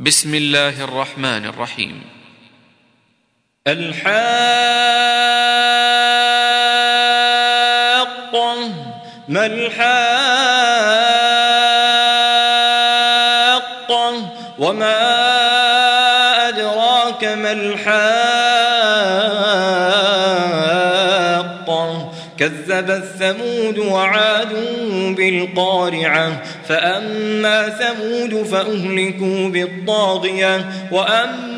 بسم الله الرحمن الرحيم. الحاقة ما الحاقة؟ وما أدراك ما الحاقة؟ كذب الثمود وعاد بالقارعة فأما ثمود فأهلكوا بالطاغية وأما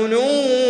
أذن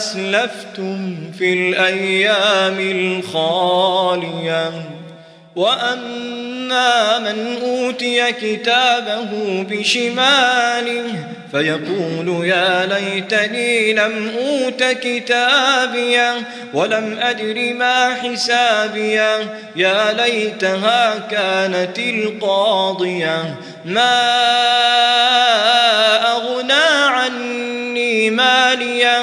أسلفتم في الأيام الخالية وأما من أوتي كتابه بشماله فيقول يا ليتني لم أوت كتابيه ولم أدر ما حسابيه يا ليتها كانت القاضية ما أغنى عني ماليه